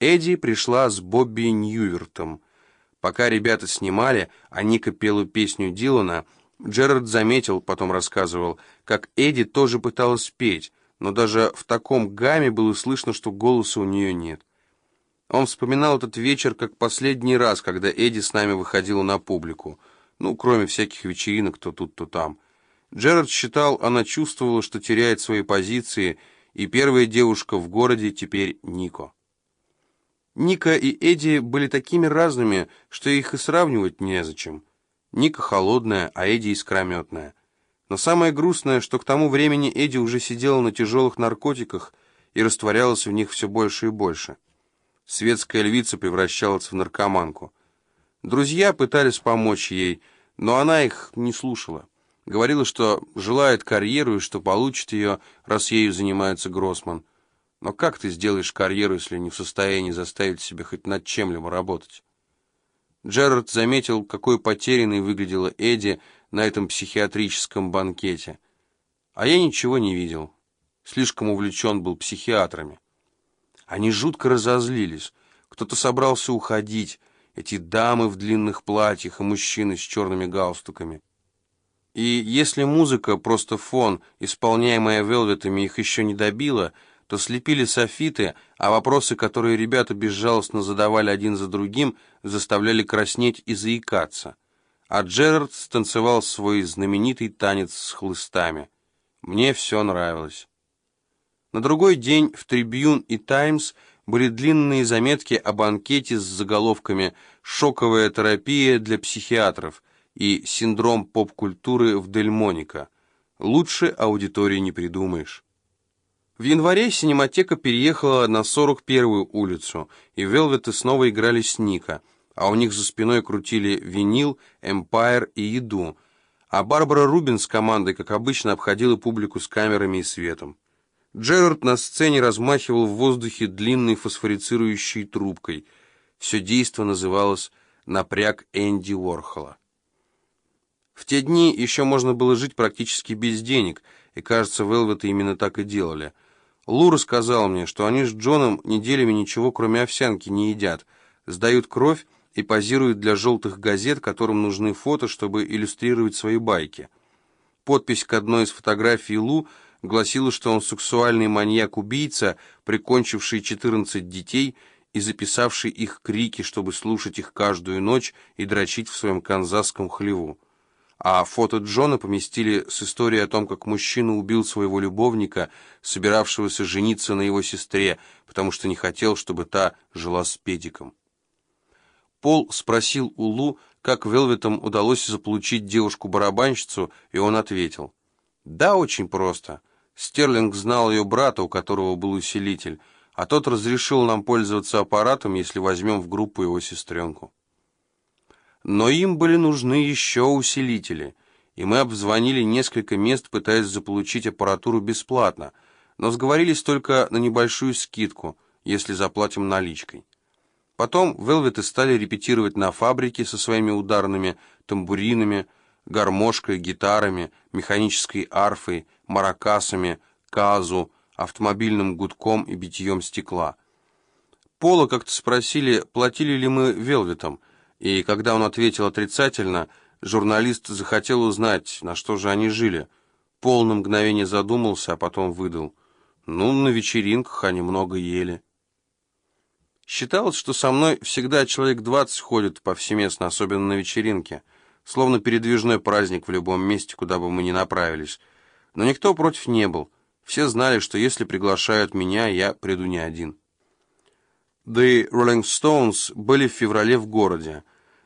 Эдди пришла с Бобби Ньювертом. Пока ребята снимали, а Ника пела песню Дилана, Джерард заметил, потом рассказывал, как Эдди тоже пыталась петь, но даже в таком гамме было слышно, что голоса у нее нет. Он вспоминал этот вечер как последний раз, когда Эдди с нами выходила на публику. Ну, кроме всяких вечеринок то тут, то там. Джерард считал, она чувствовала, что теряет свои позиции, и первая девушка в городе теперь Нико. Ника и Эдди были такими разными, что их и сравнивать незачем. Ника холодная, а Эдди искрометная. Но самое грустное, что к тому времени Эдди уже сидела на тяжелых наркотиках и растворялась в них все больше и больше. Светская львица превращалась в наркоманку. Друзья пытались помочь ей, но она их не слушала. Говорила, что желает карьеру и что получит ее, раз ею занимается Гроссман. Но как ты сделаешь карьеру, если не в состоянии заставить себя хоть над чем-либо работать? Джерард заметил, какой потерянной выглядела Эдди на этом психиатрическом банкете. А я ничего не видел. Слишком увлечен был психиатрами. Они жутко разозлились. Кто-то собрался уходить. Эти дамы в длинных платьях и мужчины с черными галстуками. И если музыка, просто фон, исполняемая велветами, их еще не добила, то слепили софиты, а вопросы, которые ребята безжалостно задавали один за другим, заставляли краснеть и заикаться. А Джерард станцевал свой знаменитый танец с хлыстами. Мне все нравилось. На другой день в «Трибьюн» и «Таймс» были длинные заметки о банкете с заголовками «Шоковая терапия для психиатров» и «Синдром поп-культуры в Дельмоника». Лучше аудитории не придумаешь. В январе синематека переехала на 41-ю улицу, и Велветы снова играли с Ника, а у них за спиной крутили винил, Эмпайр и еду, а Барбара Рубин с командой, как обычно, обходила публику с камерами и светом. Джерард на сцене размахивал в воздухе длинной фосфорицирующей трубкой. Все действо называлось «Напряг Энди Уорхола». В те дни еще можно было жить практически без денег, и, кажется, Велветы именно так и делали. Лу рассказал мне, что они с Джоном неделями ничего, кроме овсянки, не едят, сдают кровь и позируют для желтых газет, которым нужны фото, чтобы иллюстрировать свои байки. Подпись к одной из фотографий Лу – гласило, что он сексуальный маньяк-убийца, прикончивший 14 детей и записавший их крики, чтобы слушать их каждую ночь и дрочить в своем канзасском хлеву. А фото Джона поместили с историей о том, как мужчина убил своего любовника, собиравшегося жениться на его сестре, потому что не хотел, чтобы та жила с педиком. Пол спросил у Лу, как Велветам удалось заполучить девушку-барабанщицу, и он ответил. «Да, очень просто. Стерлинг знал ее брата, у которого был усилитель, а тот разрешил нам пользоваться аппаратом, если возьмем в группу его сестренку. Но им были нужны еще усилители, и мы обзвонили несколько мест, пытаясь заполучить аппаратуру бесплатно, но сговорились только на небольшую скидку, если заплатим наличкой. Потом Велветы стали репетировать на фабрике со своими ударными тамбуринами, гармошкой, гитарами, механической арфой, маракасами, казу, автомобильным гудком и битьем стекла. Пола как-то спросили, платили ли мы Велветом, и когда он ответил отрицательно, журналист захотел узнать, на что же они жили. Пол на мгновение задумался, а потом выдал. Ну, на вечеринках они много ели. Считалось, что со мной всегда человек двадцать ходит повсеместно, особенно на вечеринке — словно передвижной праздник в любом месте, куда бы мы ни направились. Но никто против не был. Все знали, что если приглашают меня, я приду не один. The Rolling Stones были в феврале в городе.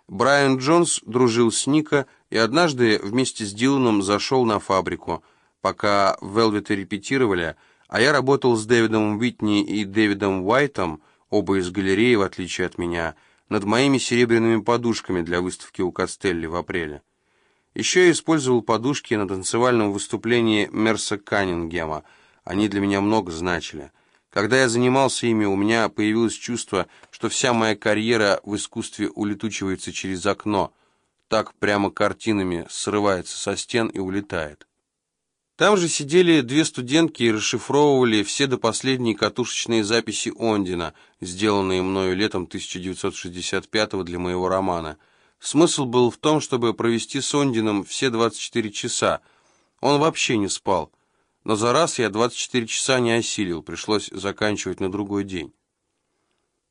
Брайан Джонс дружил с Ника и однажды вместе с Диланом зашел на фабрику, пока Велветы репетировали, а я работал с Дэвидом Уитни и Дэвидом Уайтом, оба из галереи, в отличие от меня, над моими серебряными подушками для выставки у Костелли в апреле. Еще я использовал подушки на танцевальном выступлении Мерса Каннингема. Они для меня много значили. Когда я занимался ими, у меня появилось чувство, что вся моя карьера в искусстве улетучивается через окно. Так прямо картинами срывается со стен и улетает. Там же сидели две студентки и расшифровывали все до последней катушечные записи Ондина, сделанные мною летом 1965 для моего романа. Смысл был в том, чтобы провести с Ондином все 24 часа. Он вообще не спал. Но за раз я 24 часа не осилил, пришлось заканчивать на другой день.